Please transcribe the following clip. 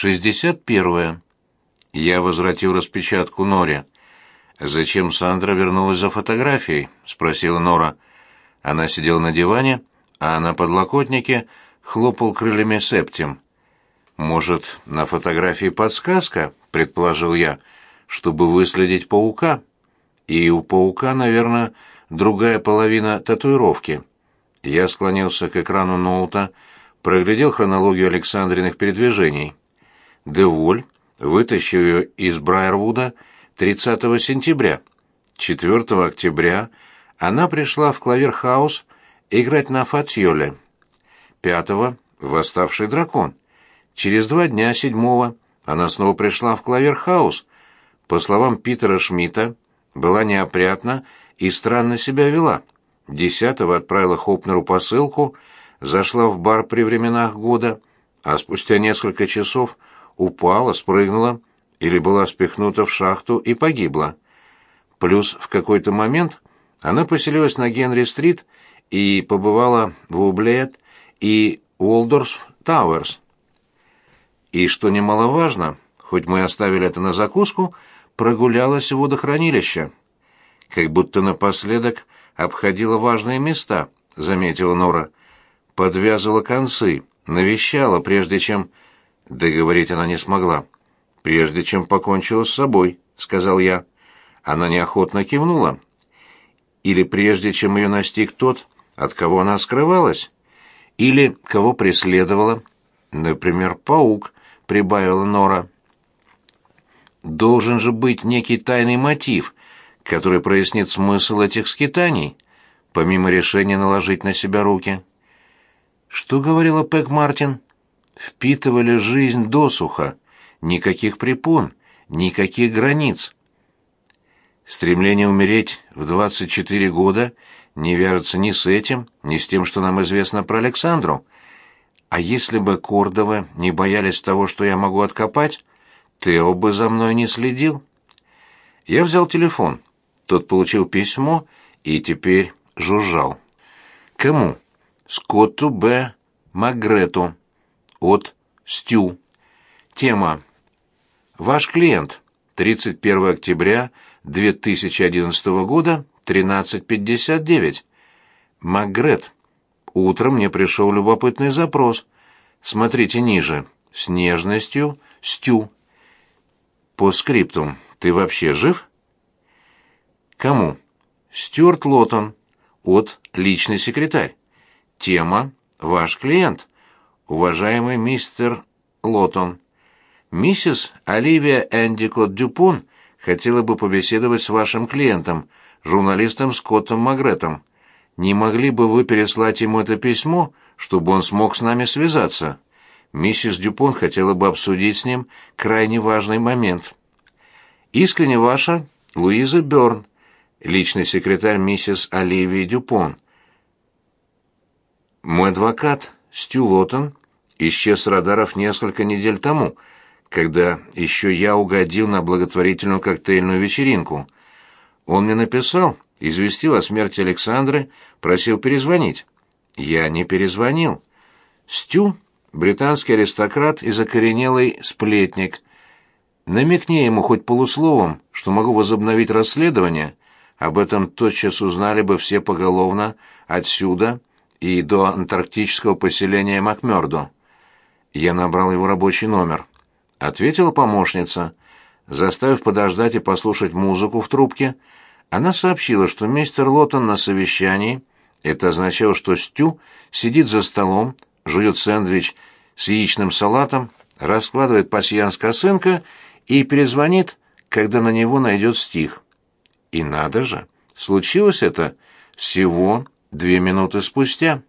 61. Я возвратил распечатку Норе. «Зачем Сандра вернулась за фотографией?» — спросила Нора. Она сидела на диване, а на подлокотнике хлопал крыльями септим. «Может, на фотографии подсказка?» — предположил я, — «чтобы выследить паука. И у паука, наверное, другая половина татуировки». Я склонился к экрану ноута, проглядел хронологию Александриных передвижений. Деволь вытащил ее из Брайервуда 30 сентября. 4 октября она пришла в Клаверхаус играть на фатьоле. 5 — восставший дракон. Через два дня, 7 она снова пришла в Клаверхаус. По словам Питера Шмидта, была неопрятна и странно себя вела. Десятого отправила Хопнеру посылку, зашла в бар при временах года, а спустя несколько часов упала, спрыгнула или была спихнута в шахту и погибла. Плюс в какой-то момент она поселилась на Генри-стрит и побывала в Ублет и Уолдорф Тауэрс. И, что немаловажно, хоть мы оставили это на закуску, прогулялась в водохранилище. Как будто напоследок обходила важные места, заметила Нора. Подвязывала концы, навещала, прежде чем... Договорить она не смогла. «Прежде чем покончила с собой», — сказал я. Она неохотно кивнула. «Или прежде чем ее настиг тот, от кого она скрывалась? Или кого преследовала? Например, паук», — прибавила Нора. «Должен же быть некий тайный мотив, который прояснит смысл этих скитаний, помимо решения наложить на себя руки». «Что говорила Пэк Мартин?» «Впитывали жизнь досуха» никаких препон, никаких границ. Стремление умереть в 24 года не вяжется ни с этим, ни с тем, что нам известно про Александру. А если бы Кордовы не боялись того, что я могу откопать, Тео бы за мной не следил. Я взял телефон. Тот получил письмо и теперь жужжал. Кому? Скотту Б. Магрету. От Стю. Тема Ваш клиент. 31 октября 2011 года, 13.59. Макгрет. Утром мне пришел любопытный запрос. Смотрите ниже. С нежностью. Стю. По скриптум. Ты вообще жив? Кому? Стюарт Лотон. От личный секретарь. Тема. Ваш клиент. Уважаемый мистер Лотон. Миссис Оливия Эндикот Дюпон хотела бы побеседовать с вашим клиентом, журналистом Скоттом Магретом. Не могли бы вы переслать ему это письмо, чтобы он смог с нами связаться? Миссис Дюпон хотела бы обсудить с ним крайне важный момент. Искренне ваша Луиза Бёрн, личный секретарь миссис Оливии Дюпон. Мой адвокат Стю Лоттон исчез с радаров несколько недель тому, когда еще я угодил на благотворительную коктейльную вечеринку. Он мне написал, известил о смерти Александры, просил перезвонить. Я не перезвонил. Стю — британский аристократ и закоренелый сплетник. Намекни ему хоть полусловом, что могу возобновить расследование, об этом тотчас узнали бы все поголовно отсюда и до антарктического поселения Макмёрдо. Я набрал его рабочий номер ответила помощница. Заставив подождать и послушать музыку в трубке, она сообщила, что мистер Лоттон на совещании. Это означало, что Стю сидит за столом, жует сэндвич с яичным салатом, раскладывает пасьянс косынка и перезвонит, когда на него найдет стих. И надо же, случилось это всего две минуты спустя.